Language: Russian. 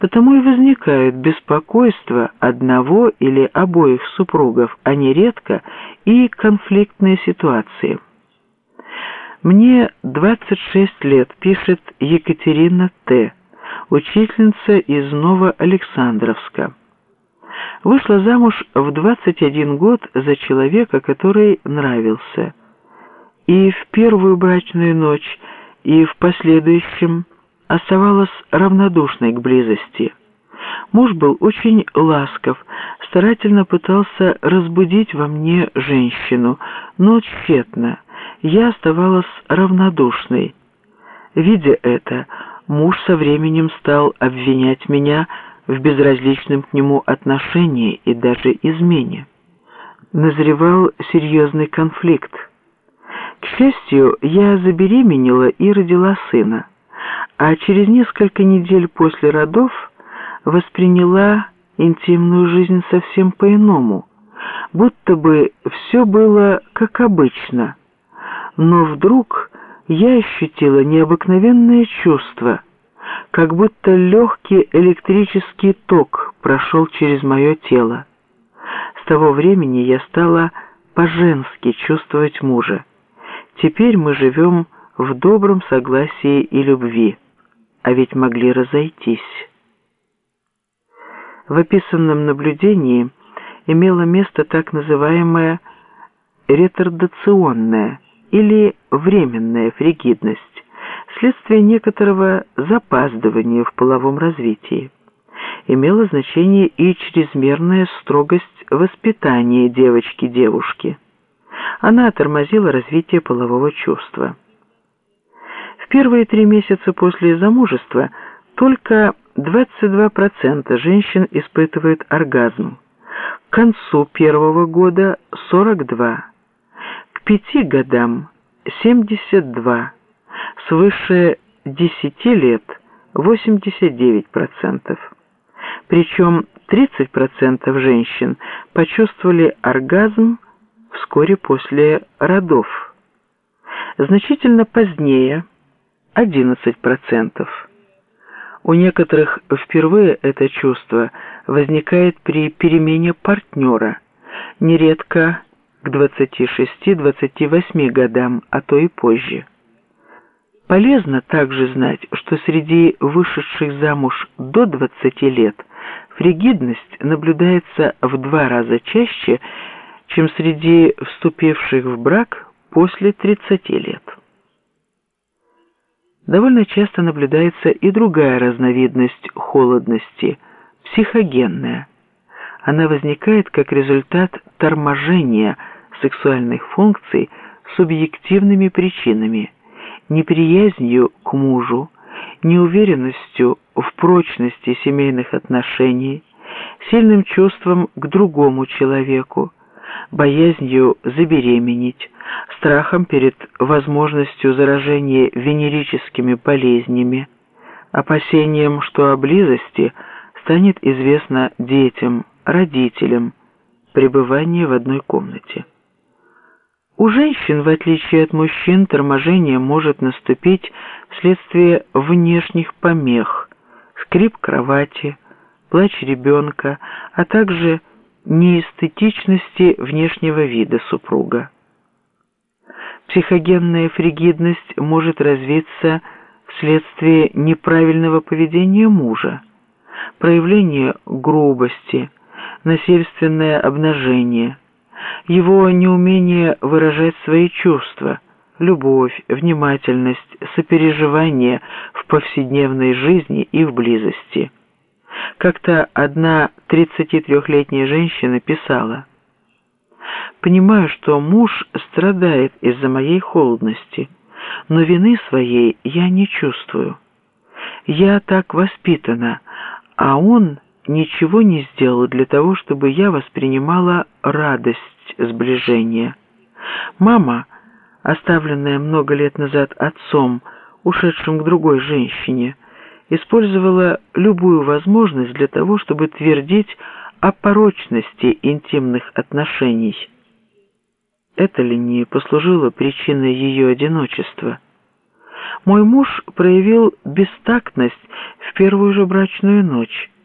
Потому и возникают беспокойства одного или обоих супругов, а нередко и конфликтные ситуации. Мне 26 лет, пишет Екатерина Т., учительница из Новоалександровска. Вышла замуж в 21 год за человека, который нравился. И в первую брачную ночь, и в последующем оставалась равнодушной к близости. Муж был очень ласков, старательно пытался разбудить во мне женщину, но тщетно. Я оставалась равнодушной. Видя это, муж со временем стал обвинять меня в безразличном к нему отношении и даже измене. Назревал серьезный конфликт. К счастью, я забеременела и родила сына, а через несколько недель после родов восприняла интимную жизнь совсем по-иному, будто бы все было как обычно. Но вдруг я ощутила необыкновенное чувство, как будто легкий электрический ток прошел через мое тело. С того времени я стала по-женски чувствовать мужа. Теперь мы живем в добром согласии и любви, а ведь могли разойтись. В описанном наблюдении имело место так называемая ретардационная или временная фригидность, следствие некоторого запаздывания в половом развитии. Имело значение и чрезмерная строгость воспитания девочки-девушки. Она тормозила развитие полового чувства. Первые три месяца после замужества только 22% женщин испытывают оргазм. К концу первого года 42, к пяти годам 72, свыше 10 лет 89%. Причем 30% женщин почувствовали оргазм вскоре после родов. Значительно позднее 11%. У некоторых впервые это чувство возникает при перемене партнера, нередко к 26-28 годам, а то и позже. Полезно также знать, что среди вышедших замуж до 20 лет фригидность наблюдается в два раза чаще, чем среди вступивших в брак после 30 лет довольно часто наблюдается и другая разновидность холодности – психогенная. Она возникает как результат торможения сексуальных функций субъективными причинами, неприязнью к мужу, неуверенностью в прочности семейных отношений, сильным чувством к другому человеку, боязнью забеременеть, страхом перед возможностью заражения венерическими болезнями, опасением, что о близости станет известно детям, родителям, пребывание в одной комнате. У женщин, в отличие от мужчин, торможение может наступить вследствие внешних помех, скрип кровати, плач ребенка, а также неэстетичности внешнего вида супруга. Психогенная фригидность может развиться вследствие неправильного поведения мужа, проявления грубости, насильственное обнажение, его неумение выражать свои чувства, любовь, внимательность, сопереживание в повседневной жизни и в близости. Как-то одна 33-летняя женщина писала – Понимаю, что муж страдает из-за моей холодности, но вины своей я не чувствую. Я так воспитана, а он ничего не сделал для того, чтобы я воспринимала радость сближения. Мама, оставленная много лет назад отцом, ушедшим к другой женщине, использовала любую возможность для того, чтобы твердить о порочности интимных отношений. Это ли не послужило причиной ее одиночества? Мой муж проявил бестактность в первую же брачную ночь.